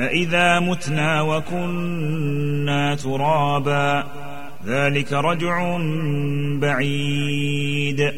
أإذا متنا وكنا ترابا ذلك رجع بعيد.